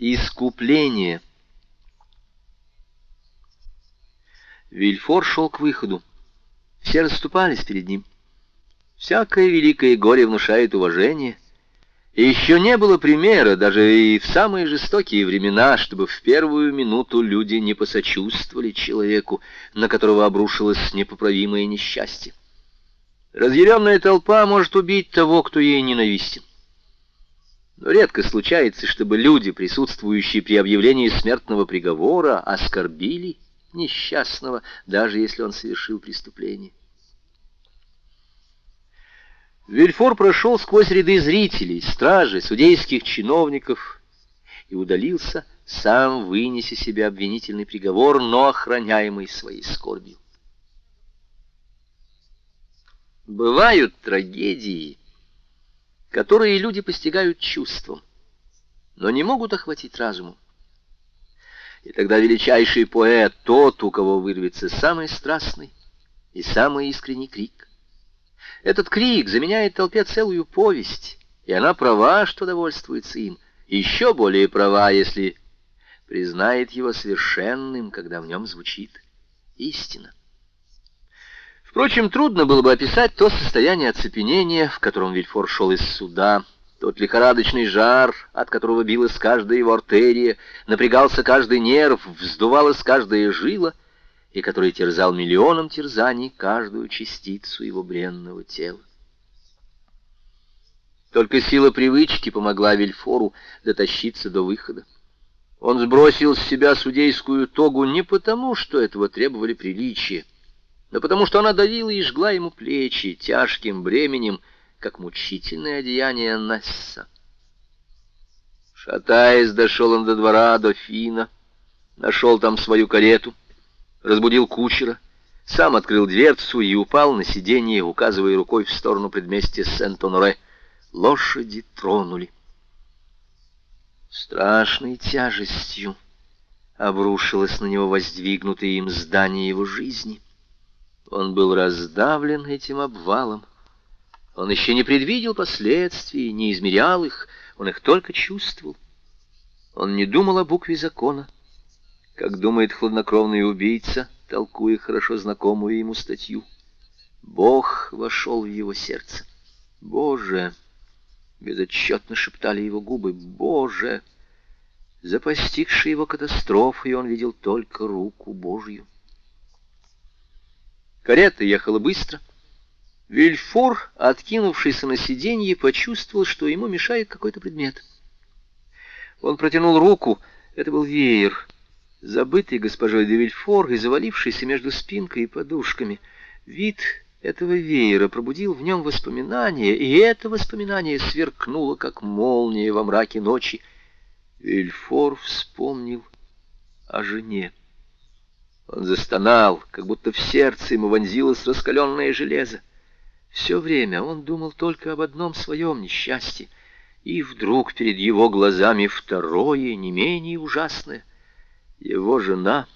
Искупление. Вильфор шел к выходу. Все расступались перед ним. Всякое великое горе внушает уважение. Еще не было примера, даже и в самые жестокие времена, чтобы в первую минуту люди не посочувствовали человеку, на которого обрушилось непоправимое несчастье. Разъяренная толпа может убить того, кто ей ненавистен. Но редко случается, чтобы люди, присутствующие при объявлении смертного приговора, оскорбили несчастного, даже если он совершил преступление. Вильфор прошел сквозь ряды зрителей, стражей, судейских чиновников и удалился, сам вынеся себе обвинительный приговор, но охраняемый своей скорбью. Бывают трагедии, которые люди постигают чувством, но не могут охватить разумом. И тогда величайший поэт — тот, у кого вырвется самый страстный и самый искренний крик. Этот крик заменяет толпе целую повесть, и она права, что довольствуется им, еще более права, если признает его совершенным, когда в нем звучит истина. Впрочем, трудно было бы описать то состояние оцепенения, в котором Вильфор шел из суда, тот лихорадочный жар, от которого билась каждая его артерия, напрягался каждый нерв, вздувалась каждая жила, и который терзал миллионом терзаний каждую частицу его бренного тела. Только сила привычки помогла Вильфору дотащиться до выхода. Он сбросил с себя судейскую тогу не потому, что этого требовали приличия, но потому что она давила и жгла ему плечи тяжким бременем, как мучительное одеяние Насса. Шатаясь, дошел он до двора Дофина, нашел там свою карету, разбудил кучера, сам открыл дверцу и упал на сиденье, указывая рукой в сторону предместья Сент-Оноре. Лошади тронули. Страшной тяжестью обрушилось на него воздвигнутое им здание его жизни — он был раздавлен этим обвалом. Он еще не предвидел последствий, не измерял их, он их только чувствовал. Он не думал о букве закона, как думает хладнокровный убийца, толкуя хорошо знакомую ему статью. Бог вошел в его сердце. «Боже!» — безотчетно шептали его губы. «Боже!» За постигшей его катастрофой он видел только руку Божью. Карета ехала быстро. Вильфор, откинувшийся на сиденье, почувствовал, что ему мешает какой-то предмет. Он протянул руку. Это был веер, забытый госпожой де Вильфор и завалившийся между спинкой и подушками. Вид этого веера пробудил в нем воспоминание, и это воспоминание сверкнуло, как молния во мраке ночи. Вильфор вспомнил о жене. Он застонал, как будто в сердце ему вонзилось раскаленное железо. Все время он думал только об одном своем несчастье, и вдруг перед его глазами второе, не менее ужасное. Его жена...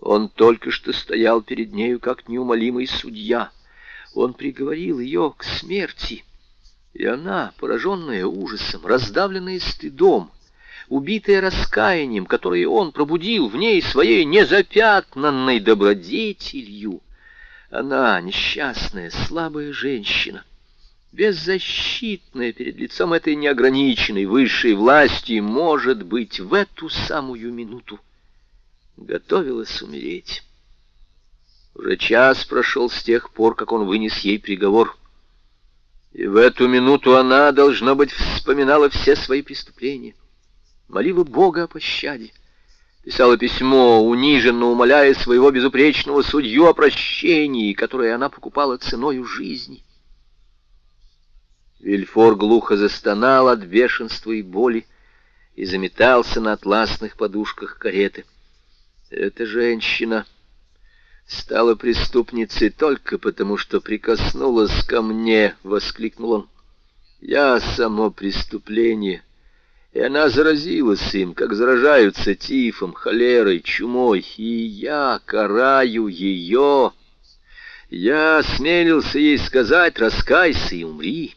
Он только что стоял перед нею, как неумолимый судья. Он приговорил ее к смерти, и она, пораженная ужасом, раздавленная стыдом, убитая раскаянием, которое он пробудил в ней своей незапятнанной добродетелью. Она, несчастная, слабая женщина, беззащитная перед лицом этой неограниченной высшей власти, может быть, в эту самую минуту готовилась умереть. Уже час прошел с тех пор, как он вынес ей приговор. И в эту минуту она, должно быть, вспоминала все свои преступления молила Бога о пощаде, писала письмо, униженно умоляя своего безупречного судью о прощении, которое она покупала ценою жизни. Вильфор глухо застонал от бешенства и боли и заметался на атласных подушках кареты. Эта женщина стала преступницей только потому, что прикоснулась ко мне, — воскликнул он. Я само преступление и она заразилась им, как заражаются тифом, холерой, чумой, и я караю ее. Я смелился ей сказать, раскайся и умри.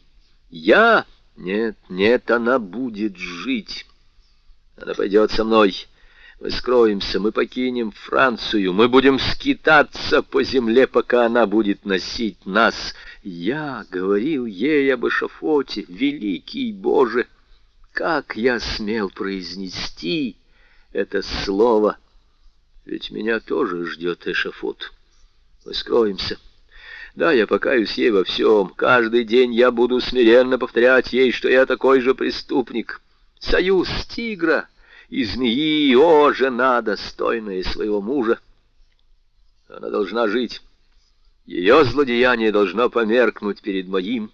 Я? Нет, нет, она будет жить. Она пойдет со мной. Мы скроемся, мы покинем Францию, мы будем скитаться по земле, пока она будет носить нас. Я говорил ей об эшафоте, великий Боже! Как я смел произнести это слово? Ведь меня тоже ждет эшафот. Мы скроемся. Да, я покаюсь ей во всем. Каждый день я буду смиренно повторять ей, что я такой же преступник. Союз тигра и змеи, о, жена, достойная своего мужа. Она должна жить. Ее злодеяние должно померкнуть перед моим.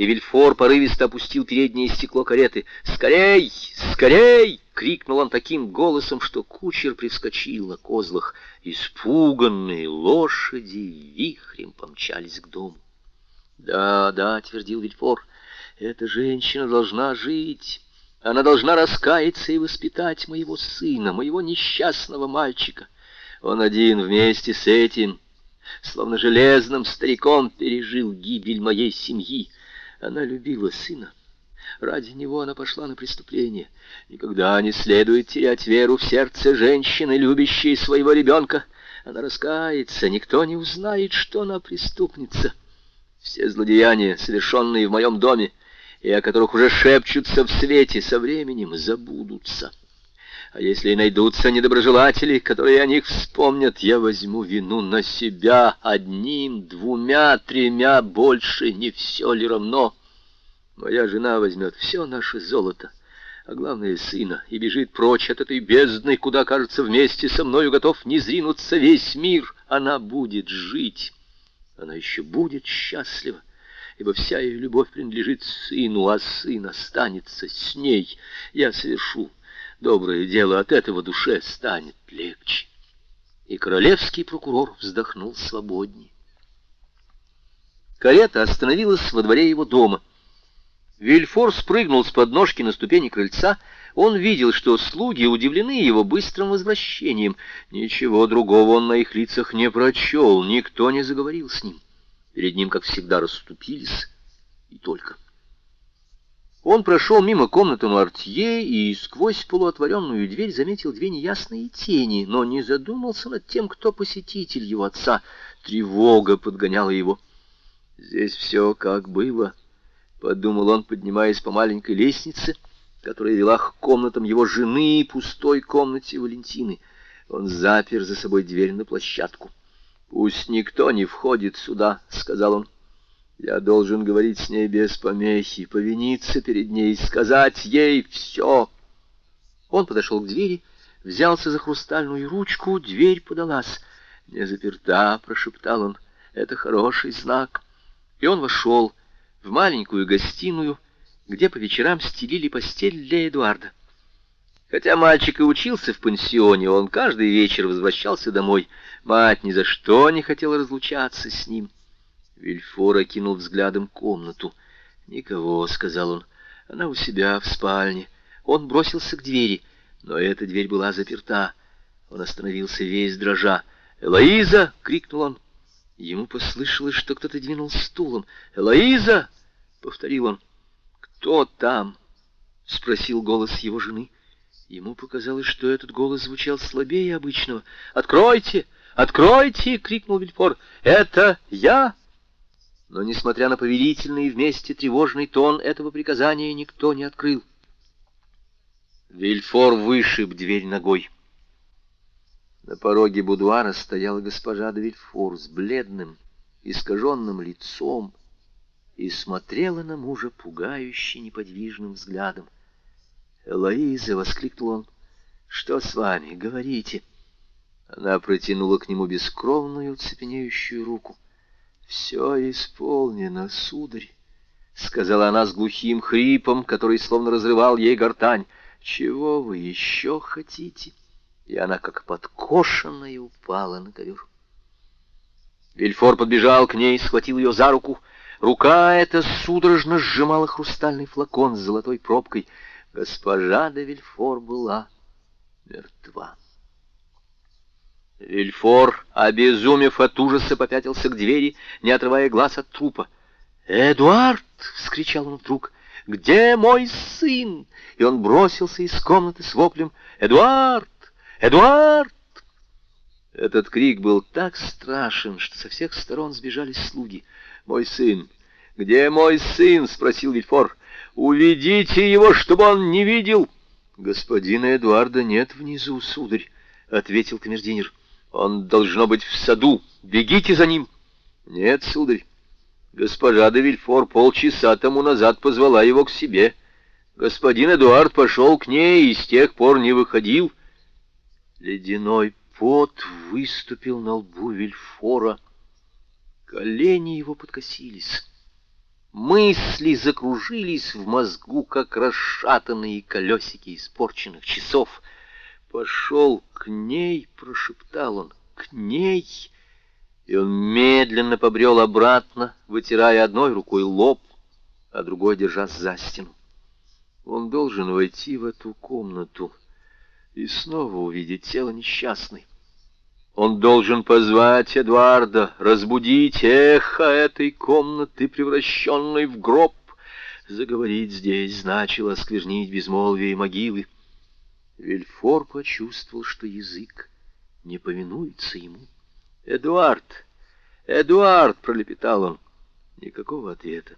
И Вильфор порывисто опустил переднее стекло кареты. «Скорей! Скорей!» — крикнул он таким голосом, что кучер привскочил на козлах. Испуганные лошади вихрем помчались к дому. «Да, да», — твердил Вильфор, — «эта женщина должна жить». Она должна раскаяться и воспитать моего сына, моего несчастного мальчика. Он один вместе с этим, словно железным стариком, пережил гибель моей семьи. Она любила сына. Ради него она пошла на преступление. Никогда не следует терять веру в сердце женщины, любящей своего ребенка. Она раскается, никто не узнает, что она преступница. Все злодеяния, совершенные в моем доме, и о которых уже шепчутся в свете, со временем забудутся. А если и найдутся недоброжелатели, которые о них вспомнят, я возьму вину на себя одним, двумя, тремя, больше, не все ли равно? Моя жена возьмет все наше золото, а главное сына, и бежит прочь от этой бездны, куда, кажется, вместе со мною готов не зринуться весь мир. Она будет жить, она еще будет счастлива ибо вся ее любовь принадлежит сыну, а сын останется с ней. Я совершу доброе дело, от этого душе станет легче. И королевский прокурор вздохнул свободнее. Карета остановилась во дворе его дома. Вильфор спрыгнул с подножки на ступени крыльца. Он видел, что слуги удивлены его быстрым возвращением. Ничего другого он на их лицах не прочел, никто не заговорил с ним. Перед ним, как всегда, расступились, и только. Он прошел мимо комнаты Мартье и сквозь полуотворенную дверь заметил две неясные тени, но не задумался над тем, кто посетитель его отца. Тревога подгоняла его. «Здесь все как было», — подумал он, поднимаясь по маленькой лестнице, которая вела к комнатам его жены и пустой комнате Валентины. Он запер за собой дверь на площадку. «Пусть никто не входит сюда», — сказал он. «Я должен говорить с ней без помехи, повиниться перед ней, сказать ей все». Он подошел к двери, взялся за хрустальную ручку, дверь подалась. «Не заперта», — прошептал он, — «это хороший знак». И он вошел в маленькую гостиную, где по вечерам стелили постель для Эдуарда. Хотя мальчик и учился в пансионе, он каждый вечер возвращался домой. Мать ни за что не хотела разлучаться с ним. Вильфор окинул взглядом комнату. «Никого», — сказал он, — «она у себя в спальне». Он бросился к двери, но эта дверь была заперта. Он остановился весь дрожа. «Элоиза!» — крикнул он. Ему послышалось, что кто-то двинул стулом. «Элоиза!» — повторил он. «Кто там?» — спросил голос его жены. Ему показалось, что этот голос звучал слабее обычного. «Откройте! Откройте!» — крикнул Вильфор. «Это я!» Но, несмотря на повелительный и вместе тревожный тон этого приказания, никто не открыл. Вильфор вышиб дверь ногой. На пороге будуара стояла госпожа де Вильфор с бледным, искаженным лицом и смотрела на мужа пугающе неподвижным взглядом. «Элоиза!» — воскликнул он. «Что с вами? Говорите!» Она протянула к нему бескровную, цепенеющую руку. «Все исполнено, сударь!» — сказала она с глухим хрипом, который словно разрывал ей гортань. «Чего вы еще хотите?» И она, как подкошенная, упала на ковер. Вильфор подбежал к ней, схватил ее за руку. Рука эта судорожно сжимала хрустальный флакон с золотой пробкой — Госпожа де Вильфор была мертва. Вильфор, обезумев от ужаса, попятился к двери, не отрывая глаз от трупа. «Эдуард!» — вскричал он вдруг. Где мой сын?» И он бросился из комнаты с воплем «Эдуард! Эдуард!» Этот крик был так страшен, что со всех сторон сбежались слуги. «Мой сын! Где мой сын?» — спросил Вильфор. «Уведите его, чтобы он не видел!» «Господина Эдуарда нет внизу, сударь», — ответил камердинер. «Он должно быть в саду. Бегите за ним!» «Нет, сударь. Госпожа де Вильфор полчаса тому назад позвала его к себе. Господин Эдуард пошел к ней и с тех пор не выходил». Ледяной пот выступил на лбу Вильфора. Колени его подкосились. Мысли закружились в мозгу, как расшатанные колесики испорченных часов. «Пошел к ней», — прошептал он, — «к ней». И он медленно побрел обратно, вытирая одной рукой лоб, а другой держась за стену. Он должен войти в эту комнату и снова увидеть тело несчастной. Он должен позвать Эдуарда, разбудить эхо этой комнаты, превращенной в гроб. Заговорить здесь значило осквернить безмолвие могилы. Вильфор почувствовал, что язык не повинуется ему. «Эдуард! Эдуард!» — пролепетал он. Никакого ответа.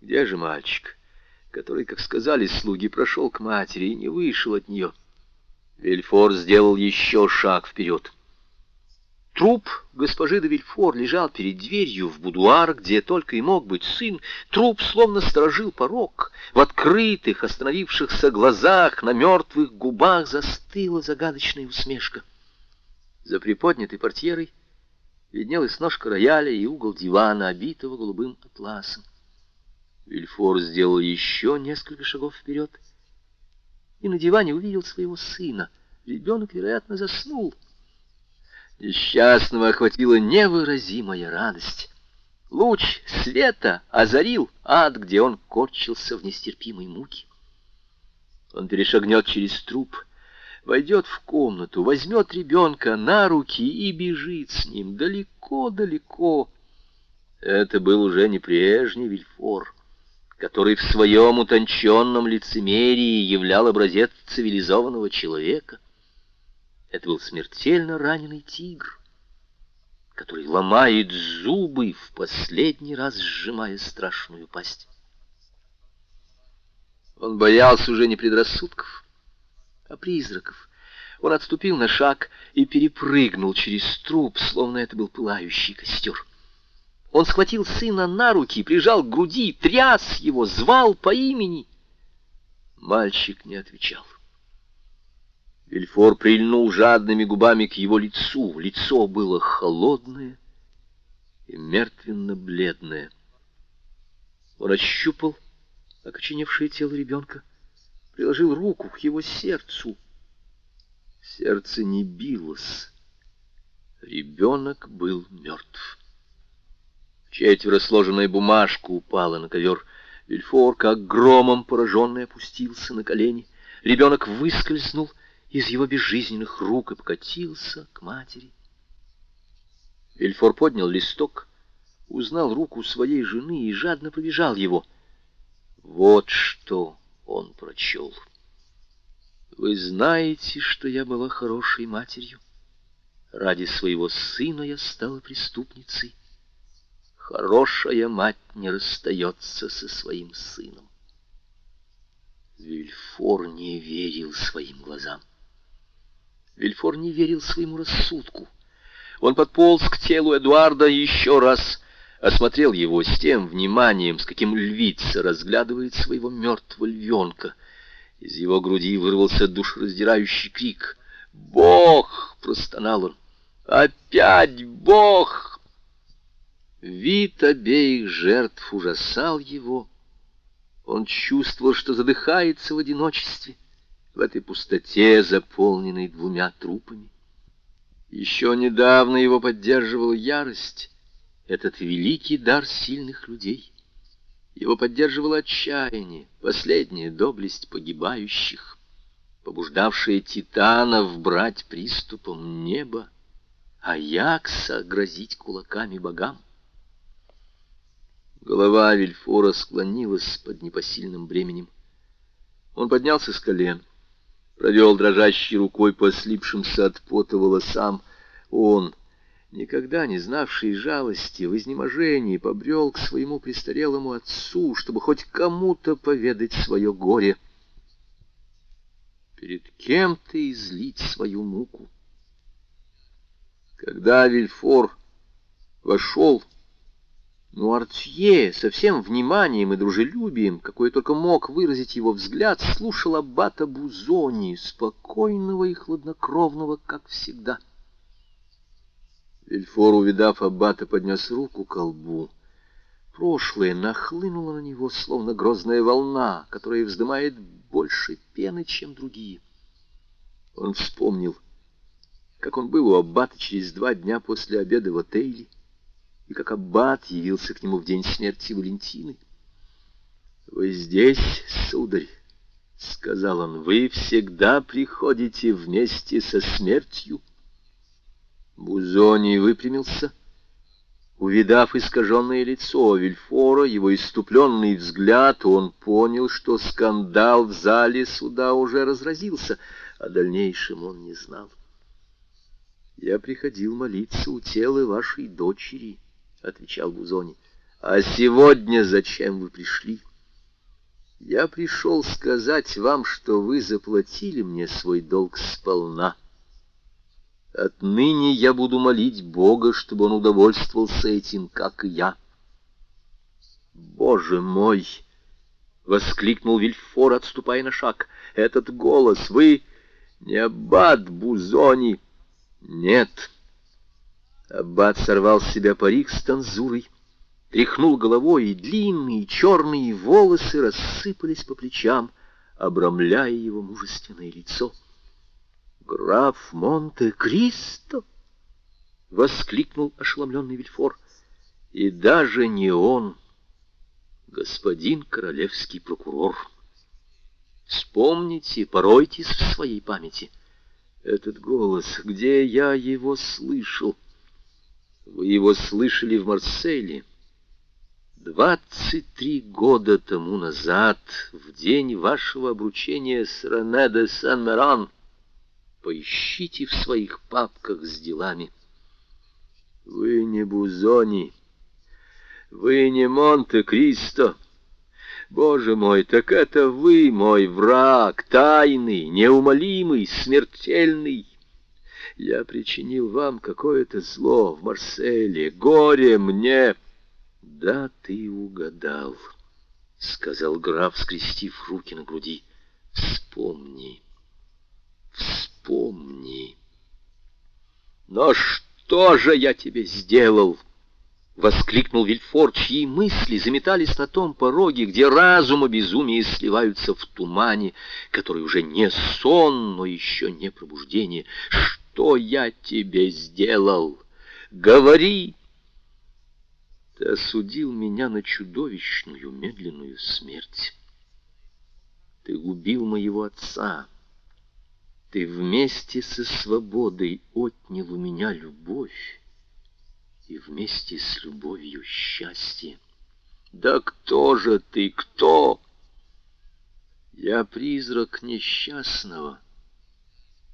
«Где же мальчик, который, как сказали слуги, прошел к матери и не вышел от нее?» Вильфор сделал еще шаг вперед. Труп госпожи де Вильфор лежал перед дверью в будуар, где только и мог быть сын. Труп словно сторожил порог. В открытых, остановившихся глазах, на мертвых губах застыла загадочная усмешка. За приподнятой портьерой виднелась ножка рояля и угол дивана, обитого голубым атласом. Вильфор сделал еще несколько шагов вперед и на диване увидел своего сына. Ребенок, вероятно, заснул. Несчастного охватила невыразимая радость. Луч света озарил ад, где он корчился в нестерпимой муке. Он перешагнет через труп, войдет в комнату, возьмет ребенка на руки и бежит с ним далеко-далеко. Это был уже не прежний Вильфор, который в своем утонченном лицемерии являл образец цивилизованного человека. Это был смертельно раненый тигр, который ломает зубы, в последний раз сжимая страшную пасть. Он боялся уже не предрассудков, а призраков. Он отступил на шаг и перепрыгнул через труп, словно это был пылающий костер. Он схватил сына на руки, прижал к груди, тряс его, звал по имени. Мальчик не отвечал. Вильфор прильнул жадными губами к его лицу. Лицо было холодное и мертвенно-бледное. Он ощупал окоченевшее тело ребенка, приложил руку к его сердцу. Сердце не билось. Ребенок был мертв. Четверо сложенная бумажка упала на ковер. Вильфор, как громом пораженный, опустился на колени. Ребенок выскользнул — из его безжизненных рук и покатился к матери. Вильфор поднял листок, узнал руку своей жены и жадно побежал его. Вот что он прочел. Вы знаете, что я была хорошей матерью. Ради своего сына я стала преступницей. Хорошая мать не расстается со своим сыном. Вильфор не верил своим глазам. Вильфор не верил своему рассудку. Он подполз к телу Эдуарда еще раз, осмотрел его с тем вниманием, с каким львица разглядывает своего мертвого львенка. Из его груди вырвался душераздирающий крик. «Бог!» — простонал он. «Опять Бог!» Вид обеих жертв ужасал его. Он чувствовал, что задыхается в одиночестве в этой пустоте, заполненной двумя трупами. Еще недавно его поддерживала ярость, этот великий дар сильных людей. Его поддерживало отчаяние, последняя доблесть погибающих, побуждавшая титанов брать приступом небо, а Якса грозить кулаками богам. Голова Вильфора склонилась под непосильным бременем. Он поднялся с колен, провел дрожащей рукой по слипшимся от пота волосам. Он, никогда не знавший жалости, в изнеможении побрел к своему престарелому отцу, чтобы хоть кому-то поведать свое горе. Перед кем-то излить свою муку. Когда Вильфор вошел, но Артье со всем вниманием и дружелюбием, какое только мог выразить его взгляд, слушал аббата Бузони, спокойного и хладнокровного, как всегда. Вильфор, увидав аббата, поднес руку к колбу. Прошлое нахлынуло на него, словно грозная волна, которая вздымает больше пены, чем другие. Он вспомнил, как он был у аббата через два дня после обеда в отеле, и как аббат явился к нему в день смерти Валентины. «Вы здесь, сударь?» — сказал он. «Вы всегда приходите вместе со смертью». Бузони выпрямился. Увидав искаженное лицо Вильфора, его иступленный взгляд, он понял, что скандал в зале суда уже разразился, а дальнейшем он не знал. «Я приходил молиться у тела вашей дочери», — отвечал Бузони. «А сегодня зачем вы пришли?» «Я пришел сказать вам, что вы заплатили мне свой долг сполна. Отныне я буду молить Бога, чтобы он удовольствовался этим, как и я». «Боже мой!» — воскликнул Вильфор, отступая на шаг. «Этот голос! Вы не аббат Бузони!» «Нет!» Аббат сорвал с себя парик с танзурой, тряхнул головой, и длинные черные волосы рассыпались по плечам, обрамляя его мужественное лицо. «Граф Монте-Кристо!» — воскликнул ошеломленный Вильфор. «И даже не он, господин королевский прокурор. Вспомните, поройтесь в своей памяти. Этот голос, где я его слышал?» Вы его слышали в Марселе. Двадцать три года тому назад, в день вашего обручения с Рене де Сен-Меран, поищите в своих папках с делами. Вы не Бузони, вы не Монте-Кристо. Боже мой, так это вы, мой враг, тайный, неумолимый, смертельный. Я причинил вам какое-то зло в Марселе, горе мне. Да ты угадал, — сказал граф, скрестив руки на груди. Вспомни, вспомни. Но что же я тебе сделал? — воскликнул Вильфор, чьи мысли заметались на том пороге, где разум и безумие сливаются в тумане, который уже не сон, но еще не пробуждение что я тебе сделал? Говори!» Ты осудил меня на чудовищную медленную смерть. Ты убил моего отца. Ты вместе со свободой отнял у меня любовь и вместе с любовью счастье. Да кто же ты, кто? Я призрак несчастного,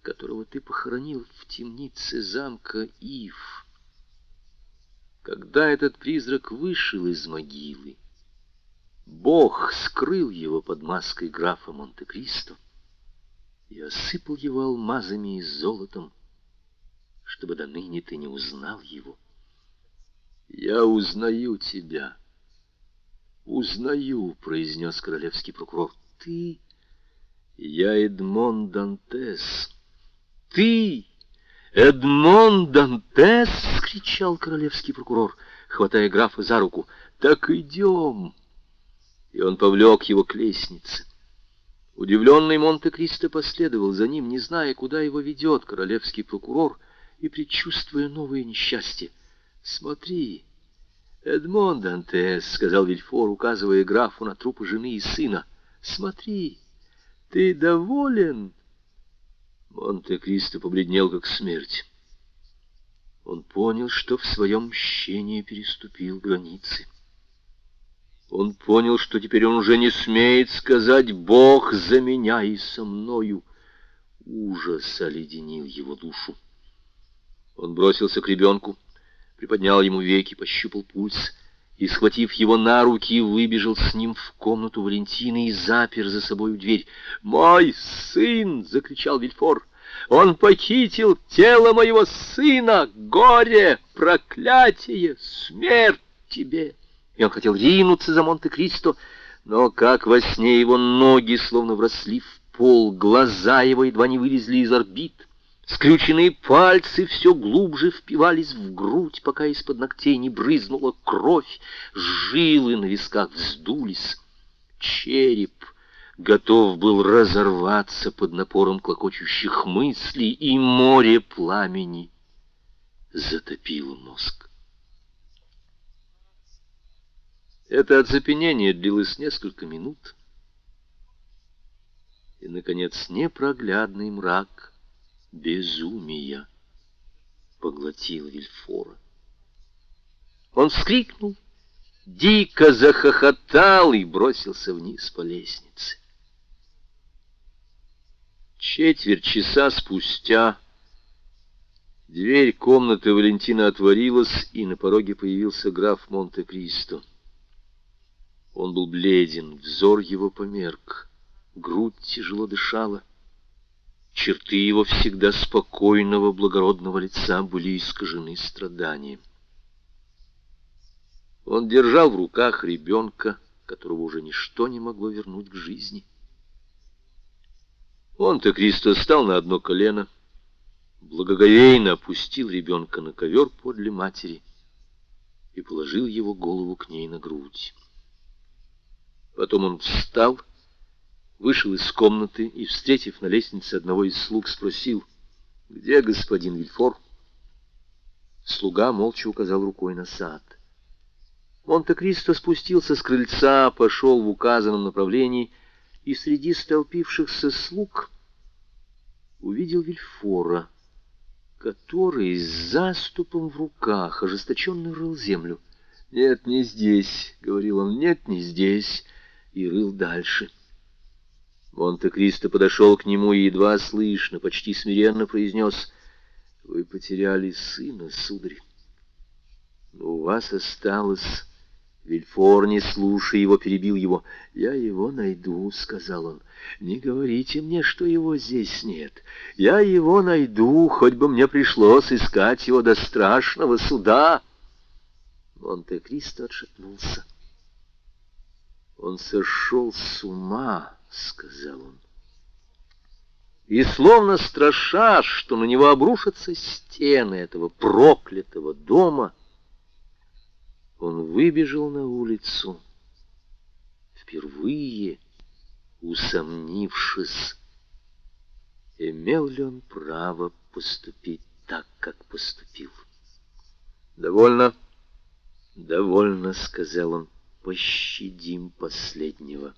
которого ты похоронил в темнице замка Ив. Когда этот призрак вышел из могилы, Бог скрыл его под маской графа Монте-Кристо и осыпал его алмазами и золотом, чтобы до ныне ты не узнал его. «Я узнаю тебя, узнаю», — произнес королевский прокурор. «Ты...» «Я Эдмон Дантес» ты, Эдмон Дантес!» — кричал королевский прокурор, хватая графа за руку. «Так идем!» И он повлек его к лестнице. Удивленный Монте-Кристо последовал за ним, не зная, куда его ведет королевский прокурор, и предчувствуя новое несчастье. «Смотри, Эдмон Дантес», — сказал Вильфор, указывая графу на трупы жены и сына, — «смотри, ты доволен?» Монте-Кристо побледнел, как смерть. Он понял, что в своем мщении переступил границы. Он понял, что теперь он уже не смеет сказать «Бог за меня и со мною». Ужас оледенил его душу. Он бросился к ребенку, приподнял ему веки, пощупал пульс и, схватив его на руки, выбежал с ним в комнату Валентины и запер за собой дверь. «Мой сын!» — закричал Вильфор. «Он похитил тело моего сына! Горе! Проклятие! Смерть тебе!» И он хотел ринуться за Монте-Кристо, но как во сне его ноги словно вросли в пол, глаза его едва не вылезли из орбит. Скрюченные пальцы все глубже впивались в грудь, пока из-под ногтей не брызнула кровь, жилы на висках вздулись. Череп готов был разорваться под напором клокочущих мыслей, и море пламени затопило мозг. Это оцепенение длилось несколько минут, и, наконец, непроглядный мрак безумия поглотил Вильфора. Он вскрикнул, дико захохотал и бросился вниз по лестнице. Четверть часа спустя дверь комнаты Валентина отворилась, и на пороге появился граф Монте-Кристо. Он был бледен, взор его померк грудь тяжело дышала. Черты его всегда спокойного, благородного лица были искажены страданием. Он держал в руках ребенка, которого уже ничто не могло вернуть к жизни. Он-то Кристо стал на одно колено, благоговейно опустил ребенка на ковер подле матери и положил его голову к ней на грудь. Потом он встал вышел из комнаты и, встретив на лестнице одного из слуг, спросил, «Где господин Вильфор?» Слуга молча указал рукой на сад. Монте-Кристо спустился с крыльца, пошел в указанном направлении и среди столпившихся слуг увидел Вильфора, который с заступом в руках ожесточенно рыл землю. «Нет, не здесь», — говорил он, — «нет, не здесь», и рыл дальше. Монте-Кристо подошел к нему и едва слышно, почти смиренно произнес, «Вы потеряли сына, сударь. Но у вас осталось...» Вильфор, не слушая его, перебил его. «Я его найду», — сказал он. «Не говорите мне, что его здесь нет. Я его найду, хоть бы мне пришлось искать его до страшного суда». Монте-Кристо отшатнулся. Он сошел с ума. — сказал он. И словно страша, что на него обрушатся стены этого проклятого дома, он выбежал на улицу, впервые усомнившись, имел ли он право поступить так, как поступил. «Довольно, довольно», — сказал он, — «пощадим последнего».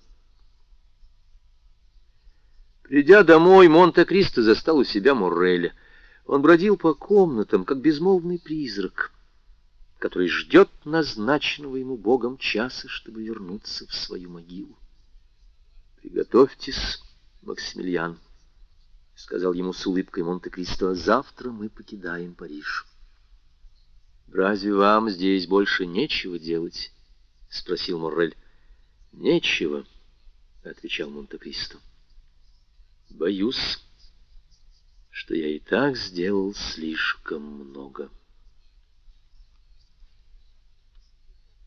Придя домой, Монте-Кристо застал у себя Морреля. Он бродил по комнатам, как безмолвный призрак, который ждет назначенного ему Богом часа, чтобы вернуться в свою могилу. «Приготовьтесь, Максимилиан», — сказал ему с улыбкой Монте-Кристо, — «завтра мы покидаем Париж». «Разве вам здесь больше нечего делать?» — спросил Моррель. «Нечего», — отвечал Монте-Кристо. Боюсь, что я и так сделал слишком много.